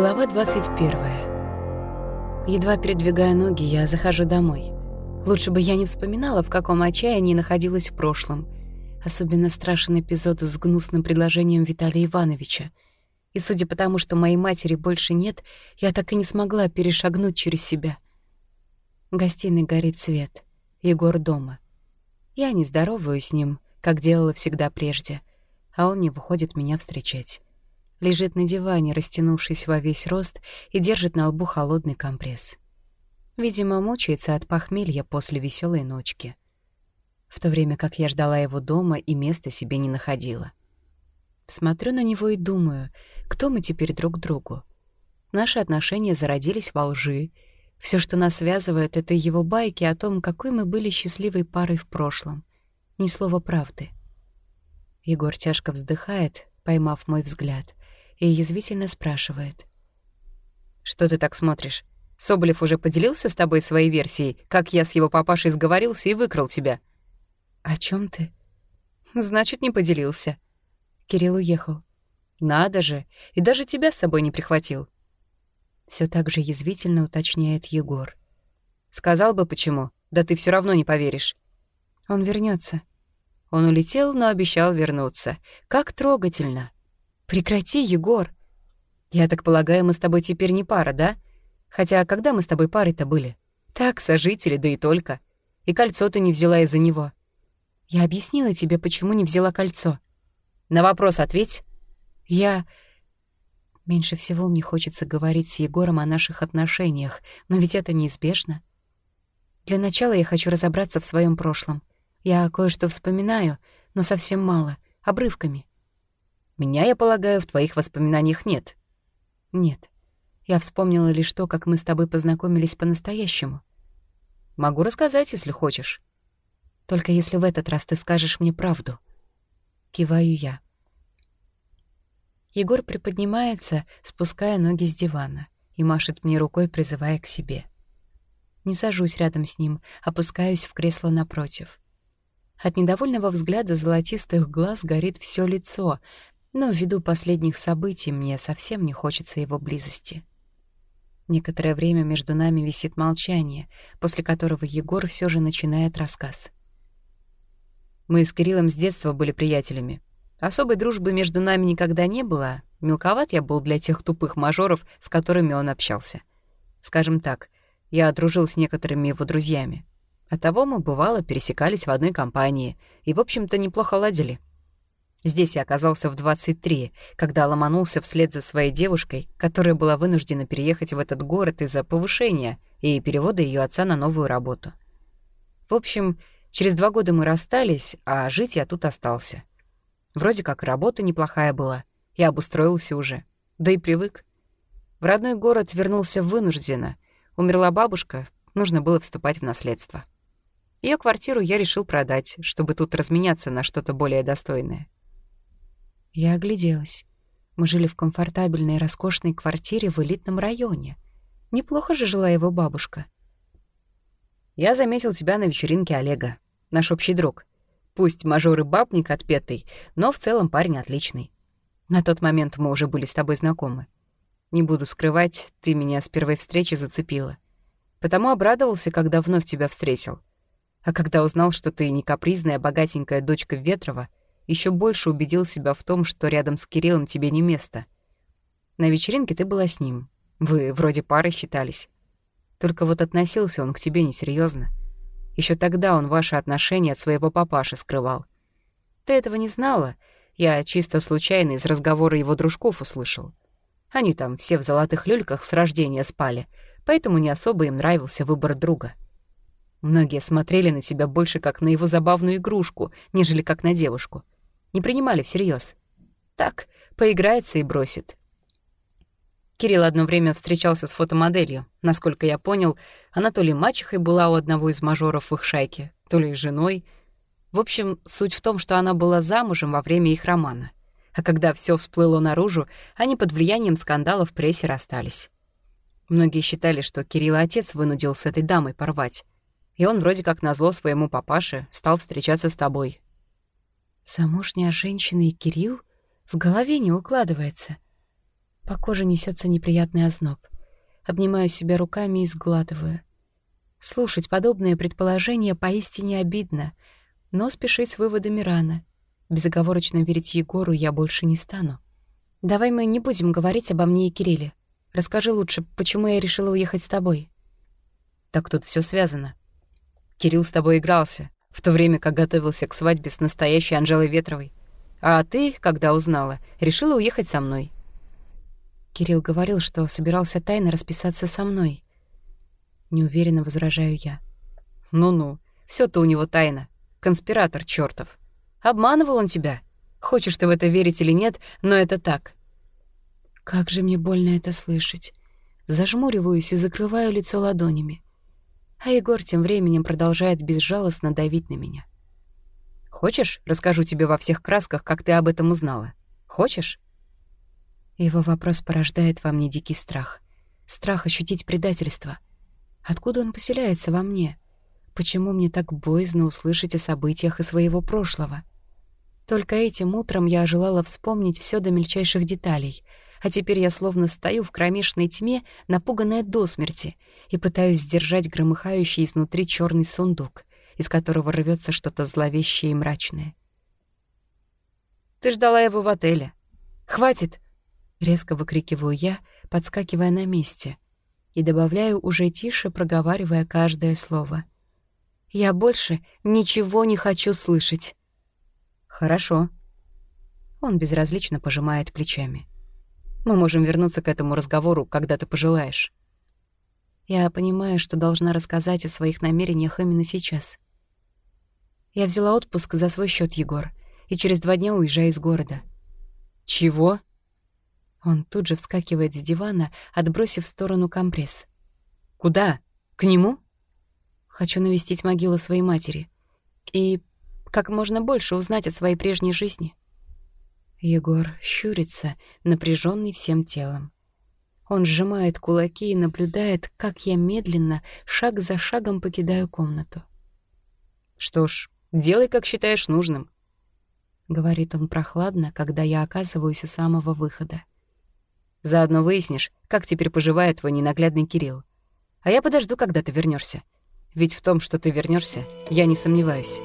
Глава 21. Едва передвигая ноги, я захожу домой. Лучше бы я не вспоминала, в каком отчаянии находилась в прошлом. Особенно страшен эпизод с гнусным предложением Виталия Ивановича. И судя по тому, что моей матери больше нет, я так и не смогла перешагнуть через себя. В гостиной горит свет. Егор дома. Я не здороваюсь с ним, как делала всегда прежде, а он не выходит меня встречать лежит на диване, растянувшись во весь рост, и держит на лбу холодный компресс. Видимо, мучается от похмелья после веселой ночки. В то время как я ждала его дома и места себе не находила. Смотрю на него и думаю, кто мы теперь друг другу. Наши отношения зародились во лжи. Все, что нас связывает, — это его байки о том, какой мы были счастливой парой в прошлом. Ни слова правды. Егор тяжко вздыхает, поймав мой взгляд и язвительно спрашивает. «Что ты так смотришь? Соболев уже поделился с тобой своей версией, как я с его папашей сговорился и выкрал тебя?» «О чем ты?» «Значит, не поделился». Кирилл уехал. «Надо же, и даже тебя с собой не прихватил». Все так же язвительно уточняет Егор. «Сказал бы, почему, да ты все равно не поверишь». «Он вернется. Он улетел, но обещал вернуться. Как трогательно. «Прекрати, Егор!» «Я так полагаю, мы с тобой теперь не пара, да? Хотя когда мы с тобой парой-то были? Так, сожители, да и только. И кольцо ты не взяла из-за него». «Я объяснила тебе, почему не взяла кольцо». «На вопрос ответь». «Я...» Меньше всего мне хочется говорить с Егором о наших отношениях, но ведь это неизбежно. Для начала я хочу разобраться в своем прошлом. Я кое-что вспоминаю, но совсем мало, обрывками. Меня, я полагаю, в твоих воспоминаниях нет. Нет. Я вспомнила лишь то, как мы с тобой познакомились по-настоящему. Могу рассказать, если хочешь. Только если в этот раз ты скажешь мне правду. Киваю я. Егор приподнимается, спуская ноги с дивана, и машет мне рукой, призывая к себе. Не сажусь рядом с ним, опускаюсь в кресло напротив. От недовольного взгляда золотистых глаз горит все лицо, но ввиду последних событий мне совсем не хочется его близости. Некоторое время между нами висит молчание, после которого Егор все же начинает рассказ. Мы с Кириллом с детства были приятелями. Особой дружбы между нами никогда не было. Мелковат я был для тех тупых мажоров, с которыми он общался. Скажем так, я дружил с некоторыми его друзьями. Оттого мы, бывало, пересекались в одной компании и, в общем-то, неплохо ладили — Здесь я оказался в 23, когда ломанулся вслед за своей девушкой, которая была вынуждена переехать в этот город из-за повышения и перевода ее отца на новую работу. В общем, через два года мы расстались, а жить я тут остался. Вроде как работа неплохая была, я обустроился уже, да и привык. В родной город вернулся вынужденно. Умерла бабушка, нужно было вступать в наследство. Ее квартиру я решил продать, чтобы тут разменяться на что-то более достойное. Я огляделась. Мы жили в комфортабельной роскошной квартире в элитном районе. Неплохо же жила его бабушка. «Я заметил тебя на вечеринке Олега, наш общий друг. Пусть мажор и бабник отпетый, но в целом парень отличный. На тот момент мы уже были с тобой знакомы. Не буду скрывать, ты меня с первой встречи зацепила. Потому обрадовался, когда вновь тебя встретил. А когда узнал, что ты не капризная богатенькая дочка Ветрова — еще больше убедил себя в том, что рядом с Кириллом тебе не место. На вечеринке ты была с ним. Вы вроде пары считались. Только вот относился он к тебе несерьезно. Еще тогда он ваши отношения от своего папаши скрывал. Ты этого не знала. Я чисто случайно из разговора его дружков услышал. Они там все в золотых люльках с рождения спали, поэтому не особо им нравился выбор друга. Многие смотрели на тебя больше как на его забавную игрушку, нежели как на девушку не принимали всерьез. Так, поиграется и бросит. Кирилл одно время встречался с фотомоделью. Насколько я понял, она то ли мачехой была у одного из мажоров в их шайке, то ли женой. В общем, суть в том, что она была замужем во время их романа. А когда все всплыло наружу, они под влиянием скандала в прессе расстались. Многие считали, что Кирилл отец вынудил с этой дамой порвать. И он вроде как назло своему папаше стал встречаться с тобой, Замужняя женщина и Кирилл в голове не укладывается. По коже несется неприятный озноб. Обнимаю себя руками и сглатываю. Слушать подобные предположения поистине обидно, но спешить с выводами рано. Безоговорочно верить Егору я больше не стану. Давай мы не будем говорить обо мне и Кирилле. Расскажи лучше, почему я решила уехать с тобой. Так тут все связано. Кирилл с тобой игрался, в то время как готовился к свадьбе с настоящей Анжелой Ветровой. А ты, когда узнала, решила уехать со мной. Кирилл говорил, что собирался тайно расписаться со мной. Неуверенно возражаю я. Ну-ну, все то у него тайна. Конспиратор чертов. Обманывал он тебя. Хочешь ты в это верить или нет, но это так. Как же мне больно это слышать. Зажмуриваюсь и закрываю лицо ладонями. А Егор тем временем продолжает безжалостно давить на меня. «Хочешь, расскажу тебе во всех красках, как ты об этом узнала? Хочешь?» Его вопрос порождает во мне дикий страх. Страх ощутить предательство — Откуда он поселяется во мне? Почему мне так боязно услышать о событиях из своего прошлого? Только этим утром я желала вспомнить все до мельчайших деталей, а теперь я словно стою в кромешной тьме, напуганная до смерти, и пытаюсь сдержать громыхающий изнутри черный сундук, из которого рвется что-то зловещее и мрачное. «Ты ждала его в отеле. Хватит!» — резко выкрикиваю я, подскакивая на месте — и добавляю уже тише, проговаривая каждое слово. «Я больше ничего не хочу слышать». «Хорошо». Он безразлично пожимает плечами. «Мы можем вернуться к этому разговору, когда ты пожелаешь». Я понимаю, что должна рассказать о своих намерениях именно сейчас. Я взяла отпуск за свой счет, Егор, и через два дня уезжаю из города. «Чего?» Он тут же вскакивает с дивана, отбросив в сторону компресс. «Куда? К нему?» «Хочу навестить могилу своей матери. И как можно больше узнать о своей прежней жизни». Егор щурится, напряженный всем телом. Он сжимает кулаки и наблюдает, как я медленно, шаг за шагом покидаю комнату. «Что ж, делай, как считаешь нужным», — говорит он прохладно, когда я оказываюсь у самого выхода. Заодно выяснишь, как теперь поживает твой ненаглядный Кирилл. А я подожду, когда ты вернешься. Ведь в том, что ты вернешься, я не сомневаюсь.